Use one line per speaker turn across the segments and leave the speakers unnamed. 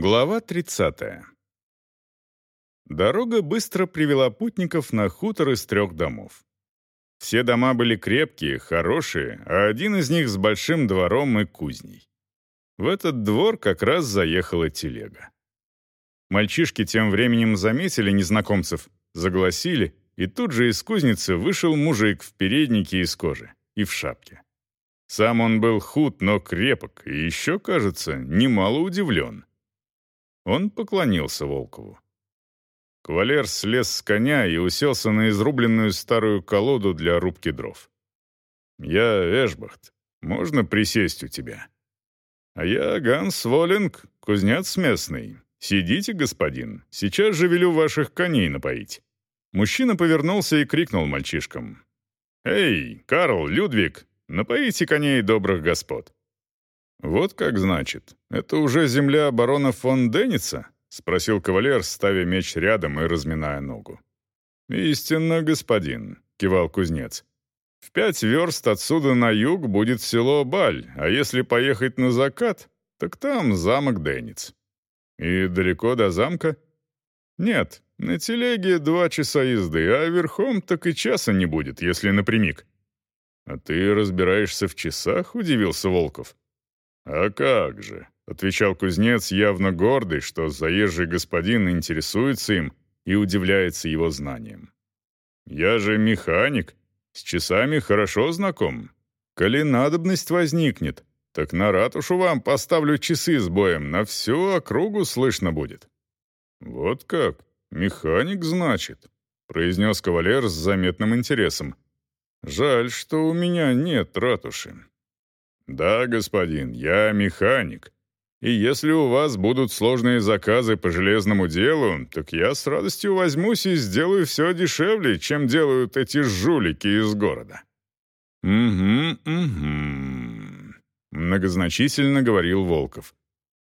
Глава 30. Дорога быстро привела путников на хутор из трех домов. Все дома были крепкие, хорошие, а один из них с большим двором и кузней. В этот двор как раз заехала телега. Мальчишки тем временем заметили незнакомцев, загласили, и тут же из кузницы вышел мужик в переднике из кожи и в шапке. Сам он был худ, но крепок, и еще, кажется, немало удивлен. Он поклонился Волкову. Кавалер слез с коня и уселся на изрубленную старую колоду для рубки дров. «Я Эшбахт. Можно присесть у тебя?» «А я Ганс Волинг, кузнец местный. Сидите, господин. Сейчас же велю ваших коней напоить». Мужчина повернулся и крикнул мальчишкам. «Эй, Карл, Людвиг, напоите коней добрых господ». «Вот как значит. Это уже земля барона фон Денница?» — спросил кавалер, ставя меч рядом и разминая ногу. «Истинно, господин», — кивал кузнец. «В пять верст отсюда на юг будет село Баль, а если поехать на закат, так там замок Денниц». «И далеко до замка?» «Нет, на телеге два часа езды, а верхом так и часа не будет, если напрямик». «А ты разбираешься в часах?» — удивился Волков. «А как же», — отвечал кузнец, явно гордый, что заезжий господин интересуется им и удивляется его знаниям. «Я же механик, с часами хорошо знаком. Коли надобность возникнет, так на ратушу вам поставлю часы с боем, на всю округу слышно будет». «Вот как? Механик, значит», — произнес кавалер с заметным интересом. «Жаль, что у меня нет ратуши. «Да, господин, я механик. И если у вас будут сложные заказы по железному делу, так я с радостью возьмусь и сделаю все дешевле, чем делают эти жулики из города». «Угу, угу», — многозначительно говорил Волков.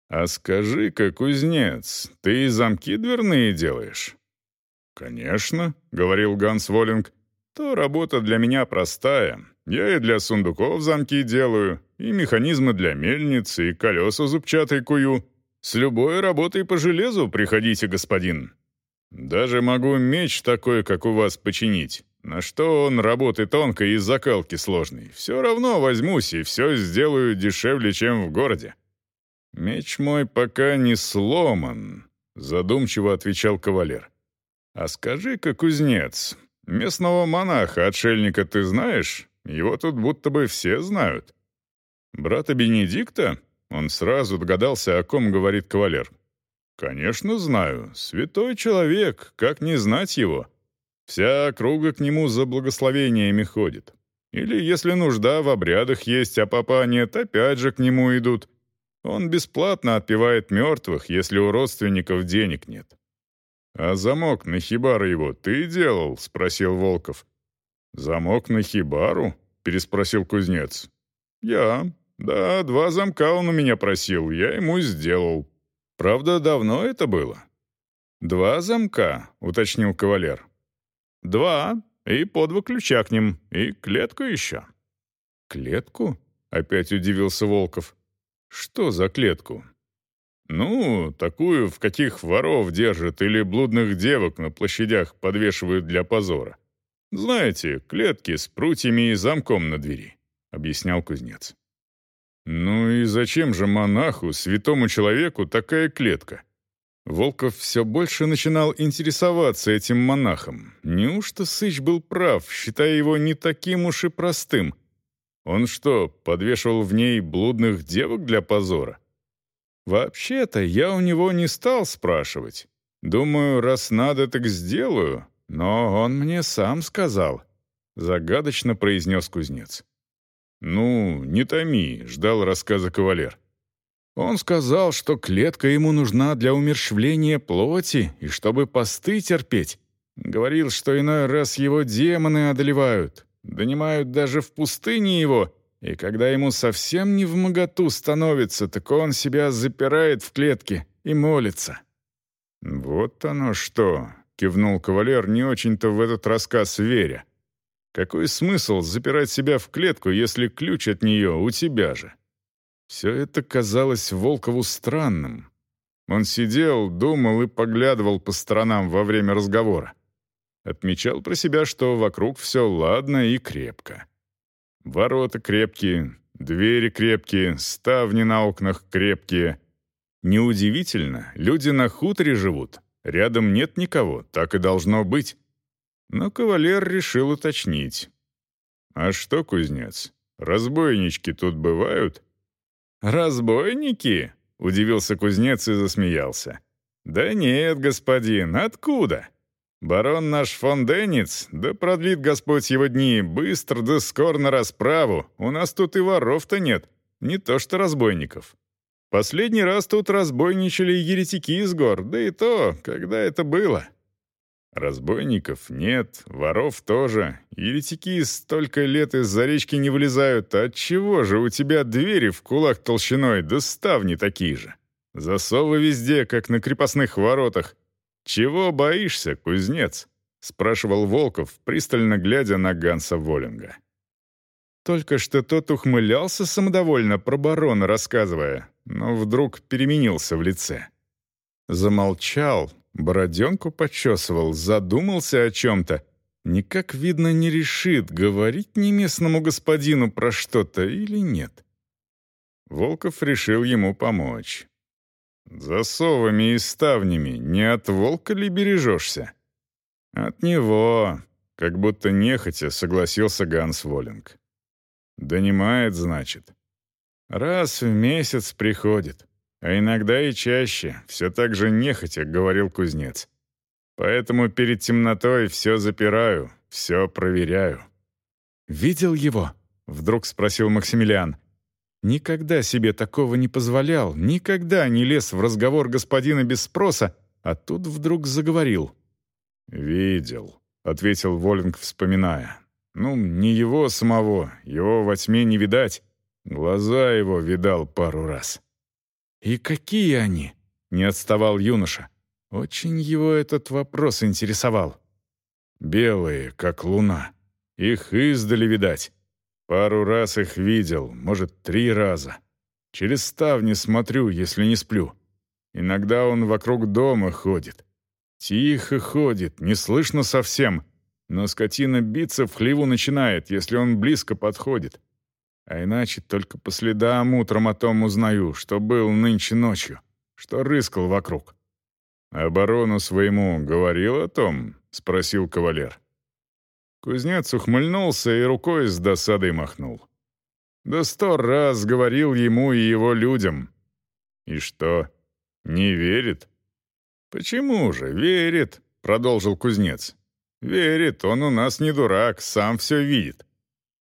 «А скажи-ка, кузнец, ты и замки дверные делаешь?» «Конечно», — говорил Ганс Волинг, — «то работа для меня простая. Я и для сундуков замки делаю, и механизмы для мельницы, и колеса зубчатые кую. С любой работой по железу приходите, господин. Даже могу меч такой, как у вас, починить. На что он работы тонкой и закалки сложной. Все равно возьмусь и все сделаю дешевле, чем в городе. Меч мой пока не сломан, задумчиво отвечал кавалер. А скажи-ка, кузнец, местного монаха-отшельника ты знаешь? Его тут будто бы все знают. «Брата Бенедикта?» Он сразу догадался, о ком говорит кавалер. «Конечно знаю. Святой человек, как не знать его? Вся округа к нему за благословениями ходит. Или, если нужда в обрядах есть, а папа нет, опять же к нему идут. Он бесплатно отпевает мертвых, если у родственников денег нет». «А замок на хибару его ты делал?» — спросил Волков. «Замок на хибару?» — переспросил кузнец. «Я. Да, два замка он у меня просил, я ему сделал. Правда, давно это было?» «Два замка», — уточнил кавалер. «Два, и по два ключа к ним, и клетку еще». «Клетку?» — опять удивился Волков. «Что за клетку?» «Ну, такую, в каких воров держат или блудных девок на площадях подвешивают для позора. Знаете, клетки с прутьями и замком на двери объяснял кузнец. «Ну и зачем же монаху, святому человеку, такая клетка?» Волков все больше начинал интересоваться этим монахом. Неужто Сыч был прав, считая его не таким уж и простым? Он что, подвешивал в ней блудных девок для позора? Вообще-то я у него не стал спрашивать. Думаю, раз надо, так сделаю. Но он мне сам сказал. Загадочно произнес кузнец. «Ну, не томи», — ждал рассказа кавалер. Он сказал, что клетка ему нужна для умерщвления плоти и чтобы посты терпеть. Говорил, что иной раз его демоны одолевают, донимают даже в пустыне его, и когда ему совсем не в моготу становится, так он себя запирает в клетке и молится. «Вот оно что!» — кивнул кавалер, не очень-то в этот рассказ веря. Какой смысл запирать себя в клетку, если ключ от нее у тебя же? Все это казалось Волкову странным. Он сидел, думал и поглядывал по сторонам во время разговора. Отмечал про себя, что вокруг все ладно и крепко. Ворота крепкие, двери крепкие, ставни на окнах крепкие. Неудивительно, люди на хуторе живут, рядом нет никого, так и должно быть. Но кавалер решил уточнить. «А что, кузнец, разбойнички тут бывают?» «Разбойники?» — удивился кузнец и засмеялся. «Да нет, господин, откуда? Барон наш фон Денниц, да продлит Господь его дни, быстро да скоро на расправу. У нас тут и воров-то нет, не то что разбойников. Последний раз тут разбойничали еретики из гор, да и то, когда это было». Разбойников нет, воров тоже. Еретики столько лет из-за речки не вылезают. Отчего же у тебя двери в кулак толщиной, да ставни такие же? Засовы везде, как на крепостных воротах. Чего боишься, кузнец? Спрашивал Волков, пристально глядя на Ганса Волинга. Только что тот ухмылялся самодовольно про барона, рассказывая, но вдруг переменился в лице. Замолчал, Бороденку почесывал, задумался о чем-то. Никак, видно, не решит, говорить неместному господину про что-то или нет. Волков решил ему помочь. «Засовами и ставнями не от волка ли бережешься?» «От него», — как будто нехотя согласился Ганс Волинг. «Донимает, значит. Раз в месяц приходит. А иногда и чаще, все так же нехотя, говорил кузнец. Поэтому перед темнотой все запираю, все проверяю. «Видел его?» — вдруг спросил Максимилиан. Никогда себе такого не позволял, никогда не лез в разговор господина без спроса, а тут вдруг заговорил. «Видел», — ответил Волинг, вспоминая. «Ну, не его самого, его во тьме не видать. Глаза его видал пару раз». «И какие они?» — не отставал юноша. Очень его этот вопрос интересовал. «Белые, как луна. Их издали видать. Пару раз их видел, может, три раза. Через ставни смотрю, если не сплю. Иногда он вокруг дома ходит. Тихо ходит, не слышно совсем, но скотина биться в хлеву начинает, если он близко подходит. А иначе только по следам утром о том узнаю, что был нынче ночью, что рыскал вокруг. «Оборону своему говорил о том?» — спросил кавалер. Кузнец ухмыльнулся и рукой с досадой махнул. «Да сто раз говорил ему и его людям». «И что, не верит?» «Почему же, верит», — продолжил кузнец. «Верит, он у нас не дурак, сам все видит.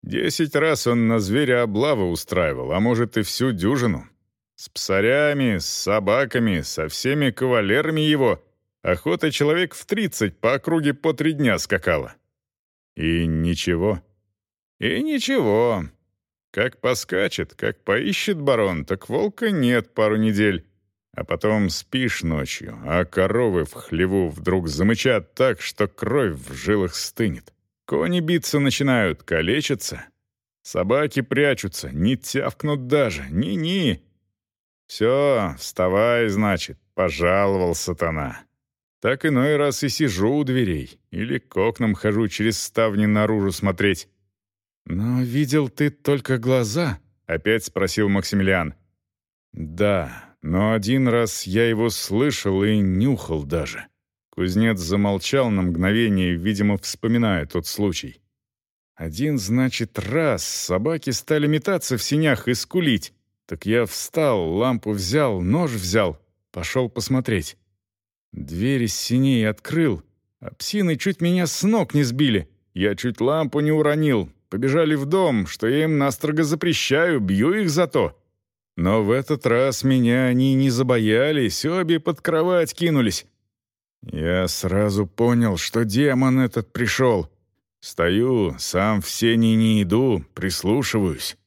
Десять раз он на зверя облавы устраивал, а может и всю дюжину. С псарями, с собаками, со всеми кавалерами его. Охота человек в тридцать по округе по три дня скакала. И ничего. И ничего. Как поскачет, как поищет барон, так волка нет пару недель. А потом спишь ночью, а коровы в хлеву вдруг замычат так, что кровь в жилах стынет. Кони биться начинают, калечатся. Собаки прячутся, не тявкнут даже, ни-ни. Все, вставай, значит, пожаловал сатана. Так иной раз и сижу у дверей, или к окнам хожу через ставни наружу смотреть. «Но видел ты только глаза?» — опять спросил Максимилиан. «Да, но один раз я его слышал и нюхал даже». Кузнец замолчал на мгновение, видимо, вспоминая тот случай. Один, значит, раз собаки стали метаться в синях и скулить. Так я встал, лампу взял, нож взял, пошел посмотреть. Дверь из синей открыл, а псины чуть меня с ног не сбили. Я чуть лампу не уронил. Побежали в дом, что я им настрого запрещаю, бью их за то. Но в этот раз меня они не забоялись, обе под кровать кинулись. Я сразу понял, что демон этот пришел. Стою, сам в сене не иду, прислушиваюсь.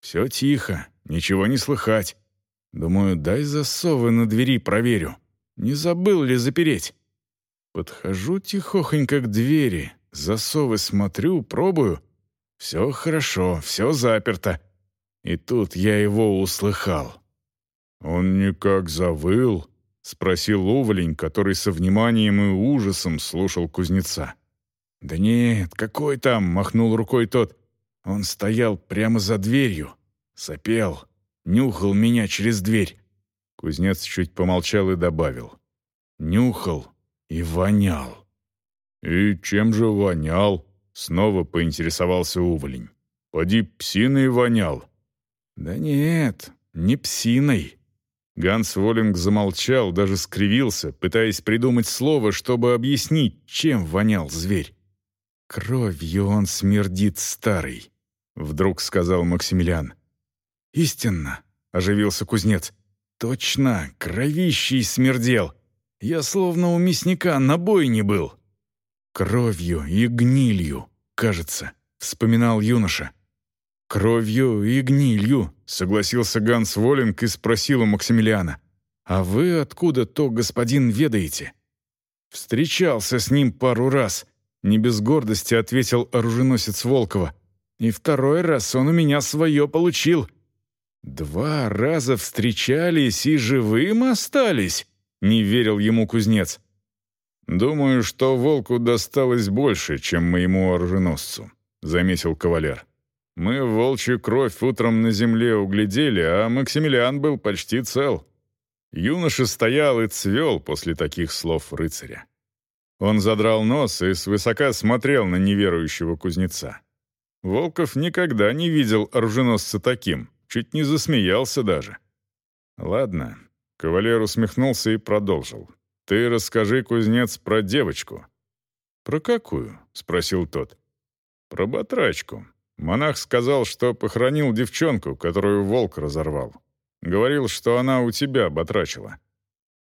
Все тихо, ничего не слыхать. Думаю, дай засовы на двери проверю. Не забыл ли запереть? Подхожу тихохонько к двери, засовы смотрю, пробую. Все хорошо, все заперто. И тут я его услыхал. Он никак завыл, спросил Уволень, который со вниманием и ужасом слушал кузнеца.
«Да нет, какой там?» — махнул рукой тот. «Он стоял прямо за дверью, сопел, нюхал меня через дверь».
Кузнец чуть помолчал и добавил.
«Нюхал и вонял».
«И чем же вонял?» — снова поинтересовался Уволень. «Поди псиной вонял».
«Да нет, не псиной».
Ганс Волинг замолчал, даже скривился, пытаясь придумать слово, чтобы объяснить, чем вонял зверь.
«Кровью он смердит старый», — вдруг сказал Максимилиан. «Истинно», — оживился кузнец. «Точно, кровищей смердел. Я словно у мясника на бойне был». «Кровью и гнилью, кажется», — вспоминал юноша.
«Кровью и гнилью», — согласился Ганс Волинг и спросил у Максимилиана.
«А вы откуда то, господин, ведаете?»
«Встречался с ним пару раз», — не без гордости ответил оруженосец Волкова. «И второй раз он у меня свое получил».
«Два раза встречались и живым остались?» — не верил ему кузнец.
«Думаю, что волку досталось больше, чем моему оруженосцу», — заметил кавалер. Мы волчью кровь утром на земле углядели, а Максимилиан был почти цел. Юноша стоял и цвел после таких слов рыцаря. Он задрал нос и свысока смотрел на неверующего кузнеца. Волков никогда не видел оруженосца таким, чуть не засмеялся даже. «Ладно», — кавалер усмехнулся и продолжил. «Ты расскажи, кузнец, про девочку».
«Про какую?» — спросил тот.
«Про батрачку. Монах сказал, что похоронил девчонку, которую волк разорвал. Говорил, что она у тебя батрачила».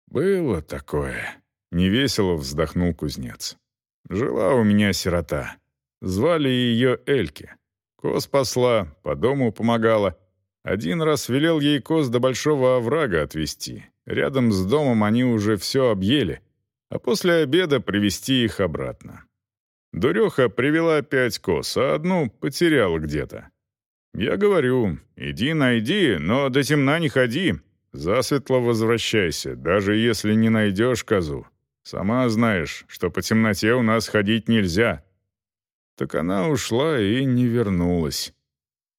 «Было такое», — невесело вздохнул кузнец.
«Жила у меня сирота. Звали ее Эльки. Коз посла, по дому помогала. Один раз велел ей коз до большого оврага отвезти. Рядом с домом они уже все объели, а после обеда привести их обратно. Дуреха привела пять коз, а одну потеряла где-то. Я говорю, иди найди, но до темна не ходи. Засветло возвращайся, даже если не найдешь козу. Сама знаешь, что по темноте у нас ходить нельзя. Так она ушла и не вернулась.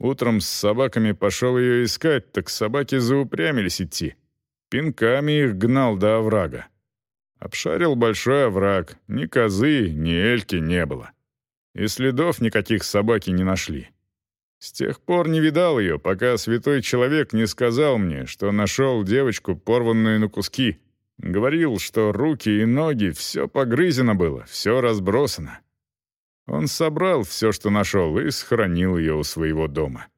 Утром с собаками пошел ее искать, так собаки заупрямились идти. Пинками их гнал до оврага. Обшарил большой овраг, ни козы, ни эльки не было. И следов никаких собаки не нашли. С тех пор не видал ее, пока святой человек не сказал мне, что нашел девочку, порванную на куски. Говорил, что руки и ноги, все погрызено было, все разбросано. Он собрал все, что нашел, и сохранил ее у своего дома.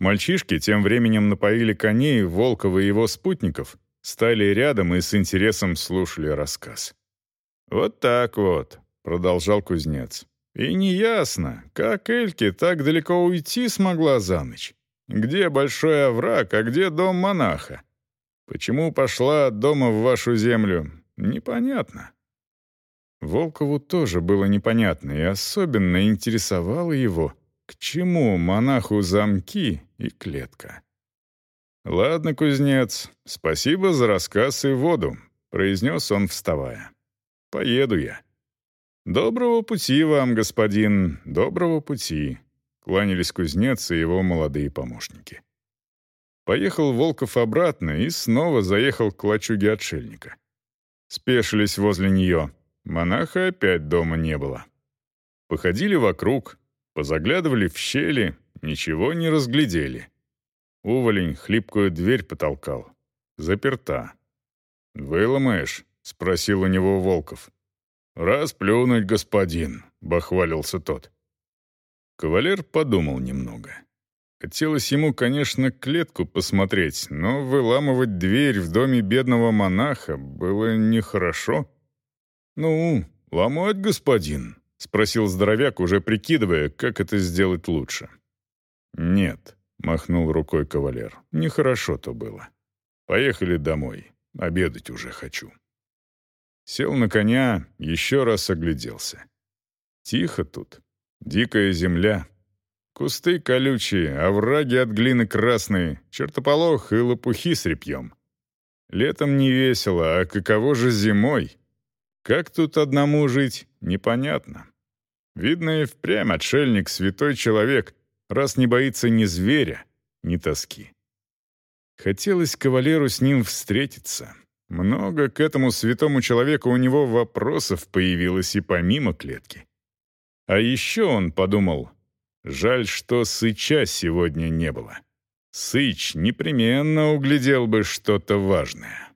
Мальчишки тем временем напоили коней Волкова и его спутников — стали рядом и с интересом слушали рассказ. «Вот так вот», — продолжал кузнец. «И неясно, как Эльке так далеко уйти смогла за ночь. Где большой овраг, а где дом монаха? Почему пошла от дома в вашу землю, непонятно». Волкову тоже было непонятно, и особенно интересовало его, к чему монаху замки и клетка. «Ладно, кузнец, спасибо за рассказ и воду», — произнес он, вставая. «Поеду я». «Доброго пути вам, господин, доброго пути», — кланялись кузнец и его молодые помощники. Поехал Волков обратно и снова заехал к лачуге отшельника. Спешились возле нее. Монаха опять дома не было. Походили вокруг, позаглядывали в щели, ничего не разглядели. Уволень хлипкую дверь потолкал. Заперта. «Выломаешь?» — спросил у него Волков. «Расплюнуть, господин», — бахвалился тот. Кавалер подумал немного. Хотелось ему, конечно, клетку посмотреть, но выламывать дверь в доме бедного монаха было нехорошо. «Ну, ломать, господин?» — спросил здоровяк, уже прикидывая, как это сделать лучше. «Нет», Махнул рукой кавалер. Нехорошо то было. Поехали домой. Обедать уже хочу. Сел на коня, еще раз огляделся. Тихо тут. Дикая земля. Кусты колючие, овраги от глины красные, чертополох и лопухи с репьем. Летом не весело, а каково же зимой? Как тут одному жить, непонятно. Видно, и впрямь отшельник, святой человек, раз не боится ни зверя, ни тоски. Хотелось кавалеру с ним встретиться. Много к этому святому человеку у него вопросов появилось и помимо клетки. А еще он подумал, жаль, что Сыча сегодня не было. Сыч непременно углядел бы что-то важное.